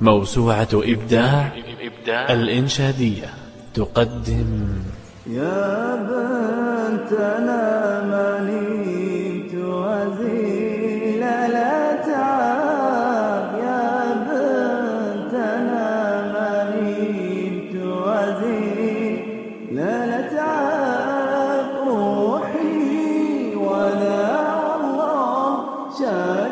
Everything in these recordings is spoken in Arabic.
موسوعة إبداع الإنشادية. تقدم. يا بنتنا منيت وزيل لا تعاب يا بنتنا منيت وزيل لا تعاب روحي ولا والله شاكر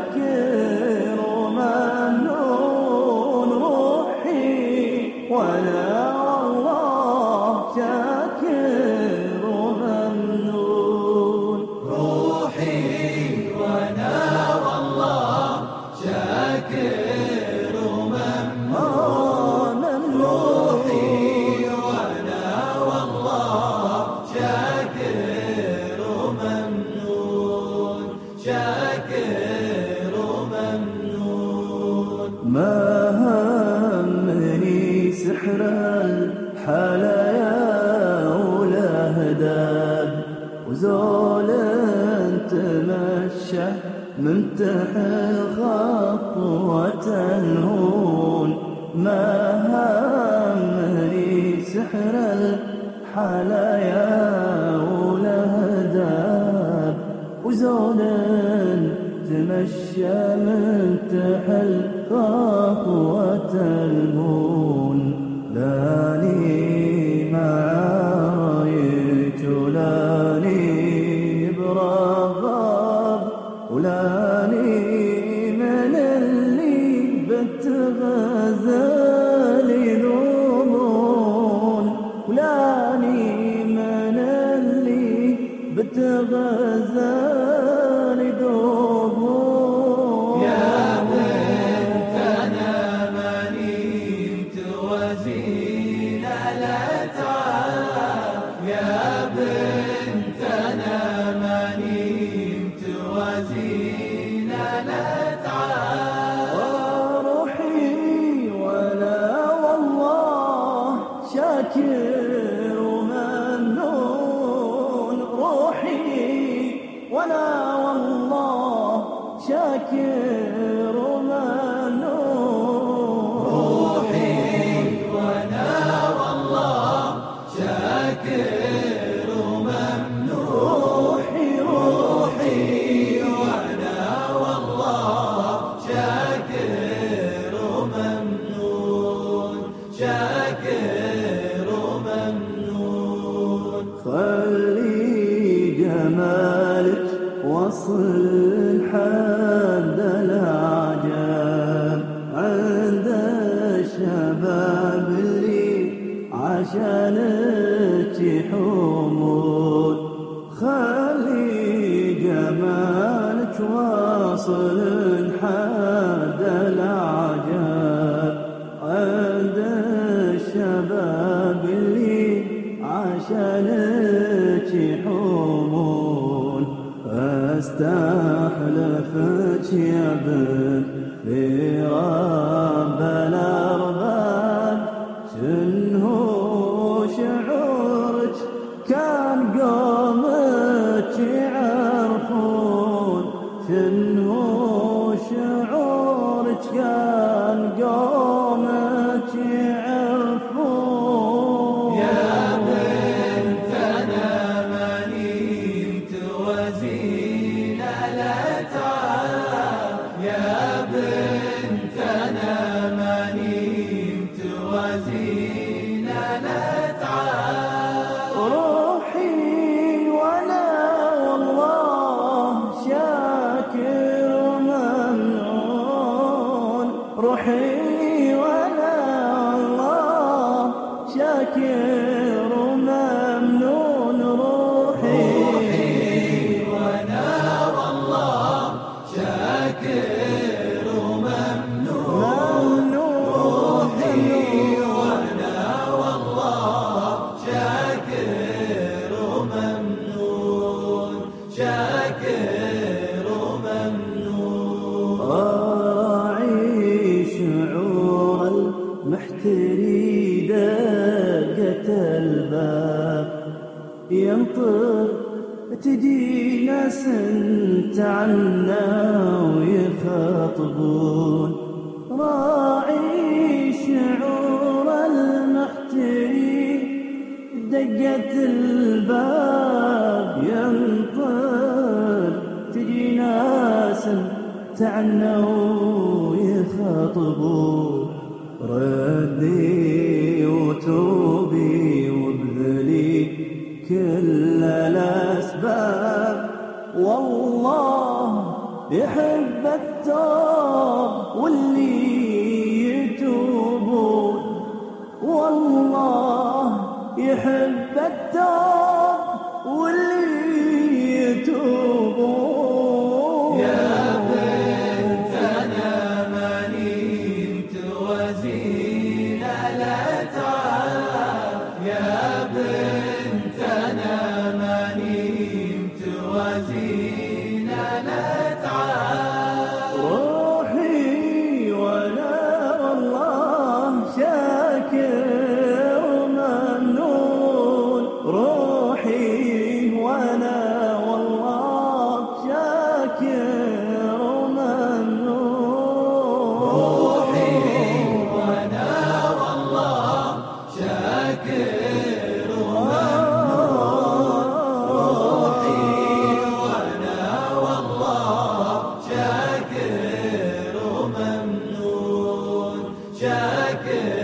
وزول تمشى منتهى الخطوة الهون ما همني سحر الحلايا ولا هداب وزول تمشى منتهى الخطوة الهون شاكر وممنون روحي. ولا والله شاكر. وصل حد العجب عند الشباب اللي عشانك يحومون خلي جمالك واصل حد العجب عند الشباب اللي عشانك يحومون استحلفك يا بن برب الأرباب. شنو شعورك؟ كان قومك يعرفون. شنو شعورك؟ تعب روحي وأنا والله شاكر وممنون روحي وأنا والله شاكر ينطر تجي ناس انت عنا ويخاطبون. راعي شعور المحتري دقة الباب ينطر. تجي ناس تعنا ويخاطبون. ردي وتوب. يحب التوب واللي شاكر